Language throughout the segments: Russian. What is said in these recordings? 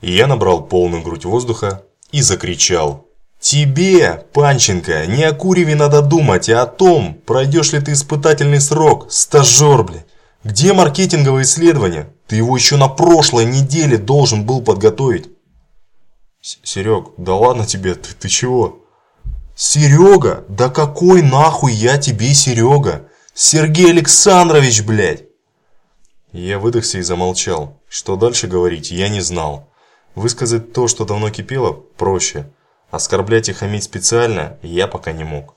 Я набрал полную грудь воздуха и закричал. «Тебе, Панченко, не о куреве надо думать, а о том, пройдешь ли ты испытательный срок, стажер, бля. Где маркетинговое исследование? Ты его еще на прошлой неделе должен был подготовить». «Серег, да ладно тебе, ты, ты чего?» «Серега? Да какой нахуй я тебе Серега? Сергей Александрович, блядь!» Я выдохся и замолчал. Что дальше говорить, я не знал. Высказать то, что давно кипело, проще. Оскорблять и хамить специально я пока не мог.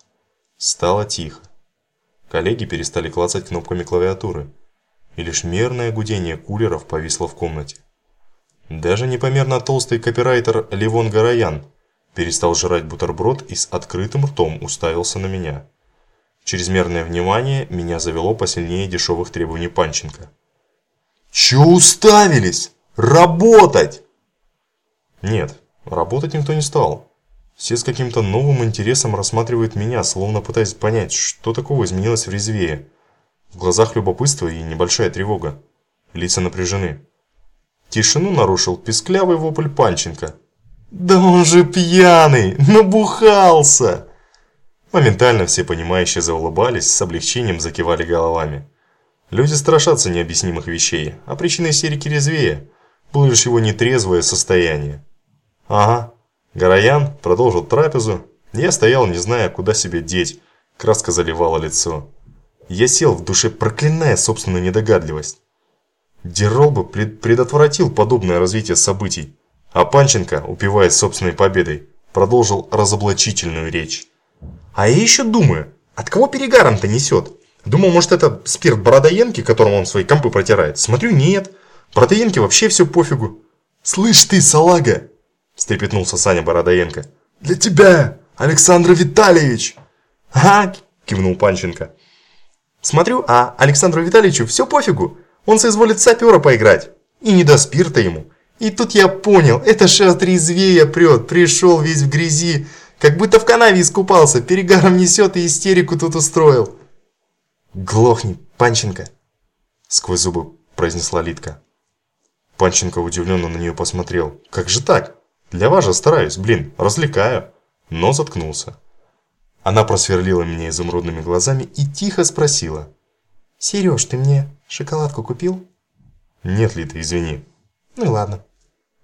Стало тихо. Коллеги перестали клацать кнопками клавиатуры. И лишь мерное гудение кулеров повисло в комнате. Даже непомерно толстый копирайтер Ливон Гараян перестал жрать бутерброд и с открытым ртом уставился на меня. Чрезмерное внимание меня завело посильнее дешевых требований Панченко. «Чё уставились? Работать!» Нет, работать никто не стал. Все с каким-то новым интересом рассматривают меня, словно пытаясь понять, что такого изменилось в резвее. В глазах любопытство и небольшая тревога. Лица напряжены. Тишину нарушил песклявый вопль Панченко. «Да он же пьяный! Набухался!» Моментально все понимающие заулыбались, с облегчением закивали головами. Люди страшатся необъяснимых вещей, а причиной истерики резвее. Было лишь его нетрезвое состояние. Ага, Гараян продолжил трапезу. Я стоял, не зная, куда себе деть. Краска заливала лицо. Я сел в душе, проклиная собственную недогадливость. Дерол бы пред предотвратил подобное развитие событий. А Панченко, упиваясь собственной победой, продолжил разоблачительную речь. А я еще думаю, от кого перегаром-то несет? Думал, может это спирт Бородоенки, которым он свои компы протирает. Смотрю, нет. Бородоенке вообще все пофигу. Слышь ты, салага, встрепетнулся Саня Бородоенко. Для тебя, Александр Витальевич. Ага, кивнул Панченко. Смотрю, а Александру Витальевичу все пофигу. Он соизволит сапера поиграть. И не до спирта ему. И тут я понял, это ж от резвея прет, пришел весь в грязи, как будто в канаве искупался, перегаром несет и истерику тут устроил. «Глохни, Панченко!» Сквозь зубы произнесла Литка. Панченко удивленно на нее посмотрел. «Как же так? Для вас же стараюсь, блин, развлекаю!» Но заткнулся. Она просверлила меня изумрудными глазами и тихо спросила. «Сереж, ты мне шоколадку купил?» «Нет, Лита, извини». «Ну и ладно.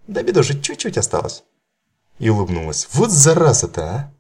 До обеда же чуть-чуть осталось». И улыбнулась. «Вот зараза-то, а!»